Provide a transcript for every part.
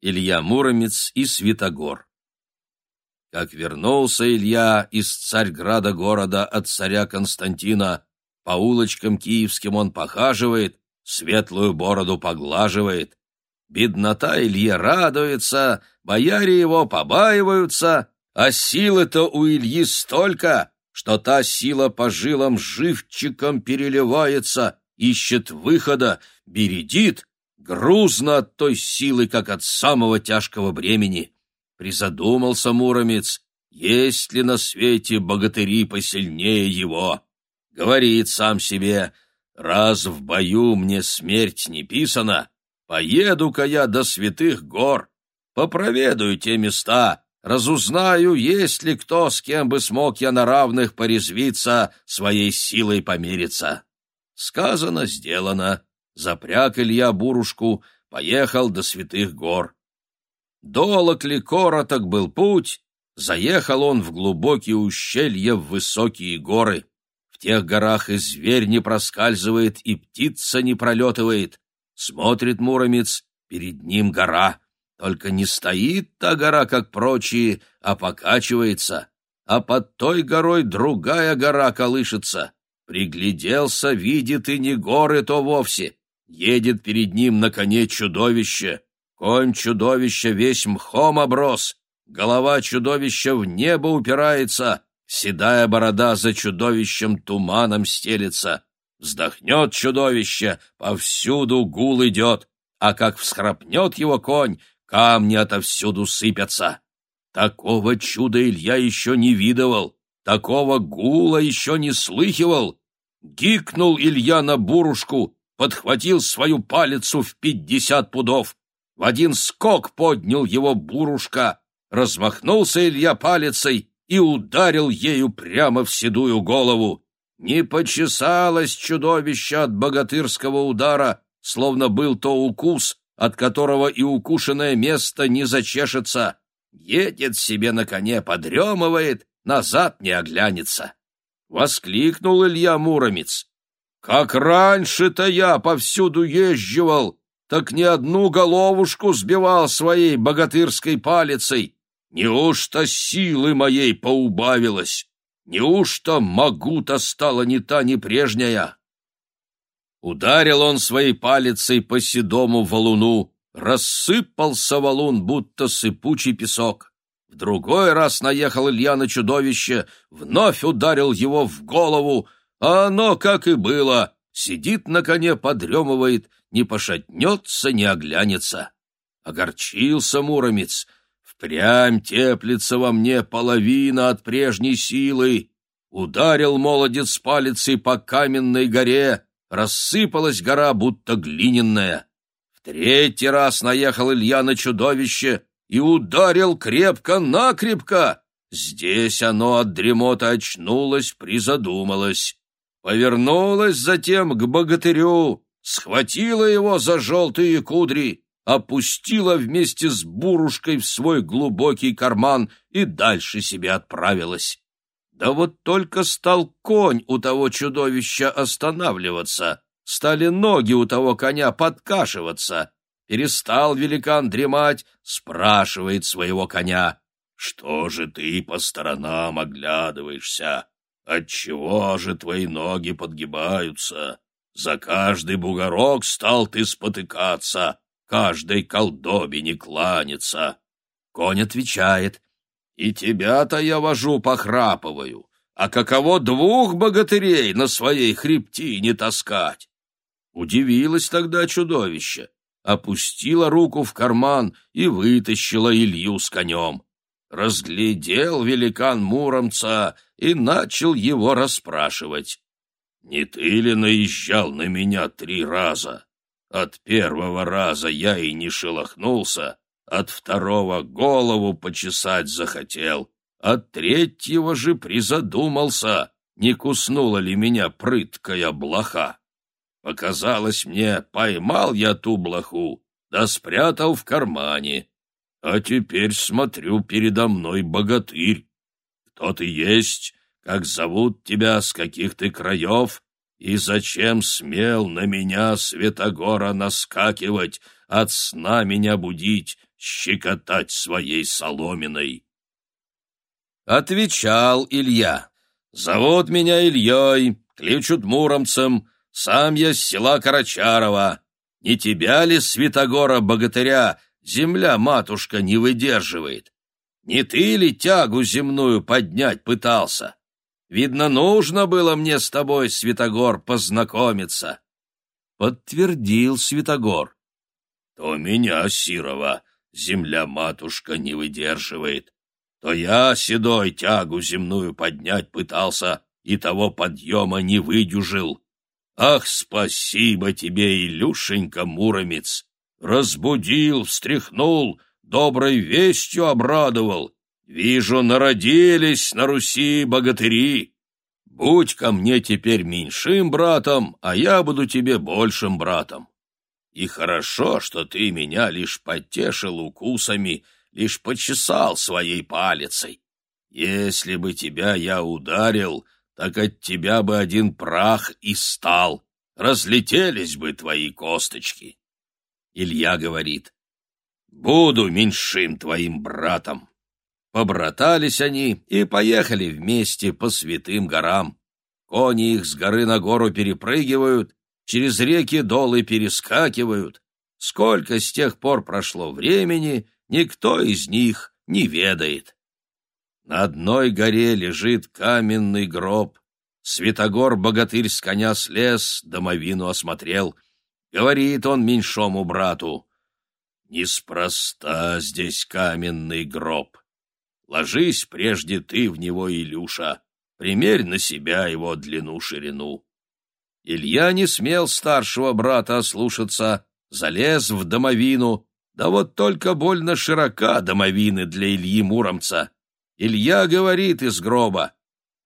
Илья Муромец и Святогор. Как вернулся Илья из Царьграда города от царя Константина, по улочкам киевским он похаживает, светлую бороду поглаживает. Беднота Илье радуется, бояре его побаиваются, а силы-то у Ильи столько, что та сила по жилам живчиком переливается, ищет выхода, бередит, грузно от той силы, как от самого тяжкого бремени. Призадумался Муромец, есть ли на свете богатыри посильнее его. Говорит сам себе, раз в бою мне смерть не писана, поеду-ка я до святых гор, попроведаю те места, разузнаю, есть ли кто, с кем бы смог я на равных порезвиться, своей силой помириться. Сказано, сделано. Запряг Илья бурушку, поехал до святых гор. Долог ли короток был путь, заехал он в глубокие ущелья в высокие горы. В тех горах и зверь не проскальзывает, и птица не пролетывает. Смотрит Муромец, перед ним гора. Только не стоит та гора, как прочие, а покачивается. А под той горой другая гора колышется. Пригляделся, видит и не горы то вовсе. Едет перед ним на коне чудовище. Конь чудовища весь мхом оброс. Голова чудовища в небо упирается. Седая борода за чудовищем туманом стелется. Вздохнет чудовище, повсюду гул идет. А как всхрапнет его конь, камни отовсюду сыпятся. Такого чуда Илья еще не видывал. Такого гула еще не слыхивал. Гикнул Илья на бурушку, подхватил свою палицу в пятьдесят пудов. В один скок поднял его бурушка. Размахнулся Илья палицей и ударил ею прямо в седую голову. Не почесалось чудовище от богатырского удара, словно был то укус, от которого и укушенное место не зачешется. Едет себе на коне, подремывает, назад не оглянется. Воскликнул Илья Муромец. «Как раньше-то я повсюду езживал, так ни одну головушку сбивал своей богатырской палицей. Неужто силы моей поубавилось? Неужто могу-то стала не та, ни прежняя?» Ударил он своей палицей по седому валуну, рассыпался валун, будто сыпучий песок. В другой раз наехал Илья на чудовище, вновь ударил его в голову, а оно, как и было, сидит на коне, подремывает, не пошатнется, не оглянется. Огорчился Муромец, впрямь теплится во мне половина от прежней силы. Ударил молодец палицей по каменной горе, рассыпалась гора, будто глиняная. В третий раз наехал Илья на чудовище, и ударил крепко-накрепко. Здесь оно от дремота очнулось, призадумалось. Повернулось затем к богатырю, схватила его за желтые кудри, опустила вместе с бурушкой в свой глубокий карман и дальше себе отправилась. Да вот только стал конь у того чудовища останавливаться, стали ноги у того коня подкашиваться, Перестал великан дремать, спрашивает своего коня. «Что же ты по сторонам оглядываешься? Отчего же твои ноги подгибаются? За каждый бугорок стал ты спотыкаться, каждой колдобине кланяться». Конь отвечает. «И тебя-то я вожу похрапываю, а каково двух богатырей на своей хребтине таскать?» Удивилось тогда чудовище опустила руку в карман и вытащила Илью с конем. Разглядел великан Муромца и начал его расспрашивать. «Не ты ли наезжал на меня три раза? От первого раза я и не шелохнулся, от второго голову почесать захотел, от третьего же призадумался, не куснула ли меня прыткая блоха. Показалось мне, поймал я ту блоху, да спрятал в кармане. А теперь смотрю передо мной богатырь. Кто ты есть, как зовут тебя, с каких ты краев, и зачем смел на меня, Святогора, наскакивать, от сна меня будить, щекотать своей соломиной. Отвечал Илья. «Зовут меня Ильей, кличут Муромцем, сам я с села Карачарова. Не тебя ли, Святогора-богатыря, земля-матушка не выдерживает? Не ты ли тягу земную поднять пытался? Видно, нужно было мне с тобой, Святогор, познакомиться. Подтвердил Святогор. То меня, Сирова, земля-матушка не выдерживает, то я, седой, тягу земную поднять пытался и того подъема не выдюжил. Ах, спасибо тебе, Илюшенька Муромец! Разбудил, встряхнул, доброй вестью обрадовал. Вижу, народились на Руси богатыри. Будь ко мне теперь меньшим братом, а я буду тебе большим братом. И хорошо, что ты меня лишь потешил укусами, лишь почесал своей палицей. Если бы тебя я ударил, так от тебя бы один прах и стал, разлетелись бы твои косточки. Илья говорит, буду меньшим твоим братом. Побратались они и поехали вместе по святым горам. Кони их с горы на гору перепрыгивают, через реки долы перескакивают. Сколько с тех пор прошло времени, никто из них не ведает. На одной горе лежит каменный гроб. Святогор-богатырь с коня слез, домовину осмотрел. Говорит он меньшому брату, «Неспроста здесь каменный гроб. Ложись прежде ты в него, Илюша, примерь на себя его длину-ширину». Илья не смел старшего брата ослушаться, залез в домовину, да вот только больно широка домовины для Ильи Муромца. Илья говорит из гроба,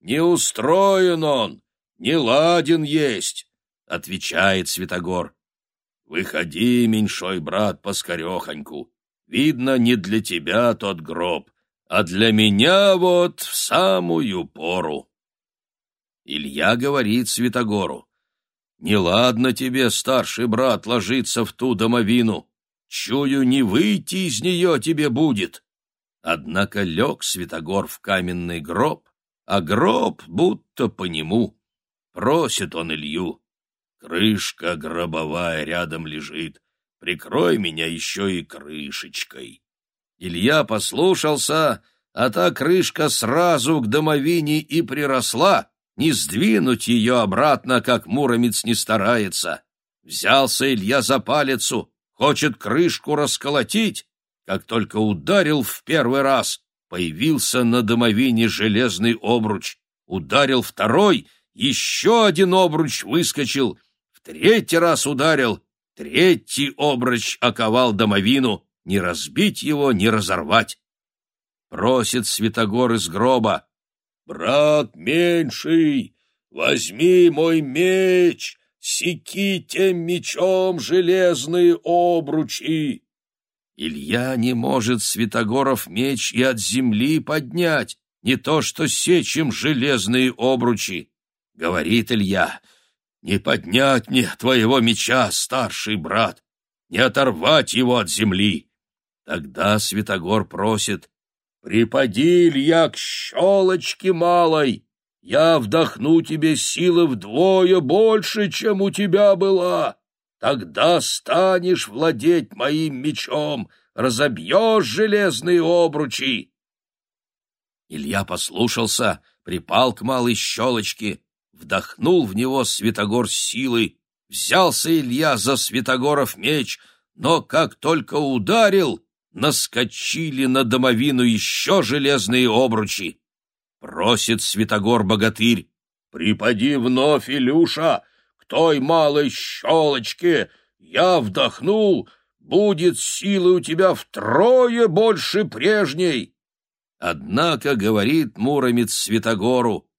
«Не устроен он, не ладен есть», — отвечает Святогор. «Выходи, меньшой брат, поскорехоньку. Видно, не для тебя тот гроб, а для меня вот в самую пору. Илья говорит Святогору, «Неладно тебе, старший брат, ложиться в ту домовину. Чую, не выйти из нее тебе будет». Однако лег Святогор в каменный гроб, а гроб будто по нему. Просит он Илью, «Крышка гробовая рядом лежит, прикрой меня еще и крышечкой». Илья послушался, а та крышка сразу к домовине и приросла, не сдвинуть ее обратно, как муромец не старается. Взялся Илья за палицу, хочет крышку расколотить, как только ударил в первый раз, появился на домовине железный обруч. Ударил второй, еще один обруч выскочил, третий раз ударил, третий обруч оковал домовину, не разбить его, не разорвать. Просит Святогор из гроба. «Брат меньший, возьми мой меч, секи тем мечом железные обручи!» Илья не может Святогоров меч и от земли поднять, не то что сечь им железные обручи. Говорит Илья, «Не поднять мне твоего меча, старший брат, не оторвать его от земли!» Тогда Святогор просит, «Припади, Илья, к щелочке малой, я вдохну тебе силы вдвое больше, чем у тебя была. Тогда станешь владеть моим мечом, разобьешь железные обручи». Илья послушался, припал к малой щелочке, вдохнул в него Святогор силой, взялся Илья за Святогоров меч, но как только ударил, наскочили на домовину еще железные обручи. Просит Святогор-богатырь, «Припади вновь, Илюша, к той малой щелочке, я вдохнул, будет силы у тебя втрое больше прежней». Однако, говорит Муромец Святогору,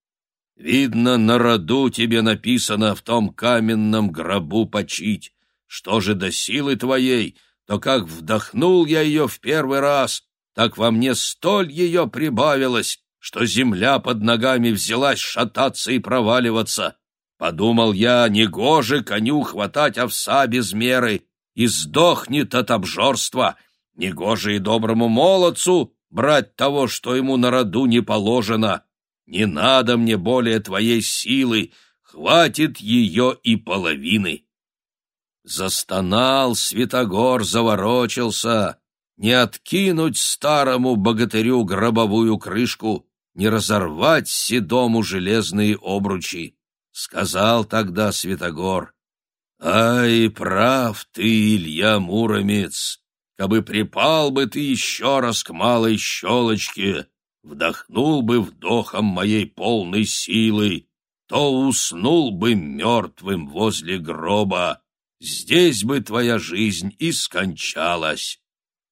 «Видно, на роду тебе написано в том каменном гробу почить. Что же до силы твоей, то как вдохнул я ее в первый раз, так во мне столь ее прибавилось, что земля под ногами взялась шататься и проваливаться. Подумал я, негоже коню хватать овса без меры, и сдохнет от обжорства. Негоже и доброму молодцу брать того, что ему на роду не положено. Не надо мне более твоей силы, хватит ее и половины. Застонал Святогор, заворочился. Не откинуть старому богатырю гробовую крышку, не разорвать седому железные обручи. Сказал тогда Святогор, «Ай, прав ты, Илья Муромец, кабы припал бы ты еще раз к малой щелочке, вдохнул бы вдохом моей полной силы, то уснул бы мертвым возле гроба, здесь бы твоя жизнь и скончалась.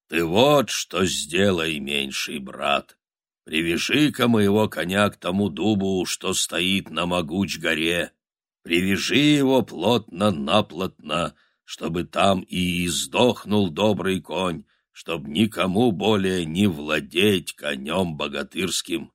Ты вот что сделай, меньший брат, привяжи-ка моего коня к тому дубу, что стоит на могуч горе, привяжи его плотно-наплотно, чтобы там и издохнул добрый конь, чтоб никому более не владеть конем богатырским.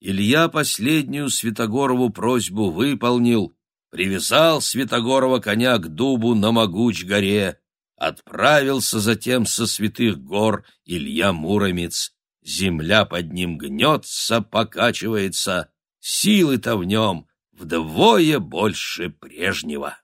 Илья последнюю Святогорову просьбу выполнил, привязал Святогорова коня к дубу на могуч горе, отправился затем со святых гор Илья Муромец. Земля под ним гнется, покачивается, силы-то в нем вдвое больше прежнего.